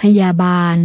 พยาบาล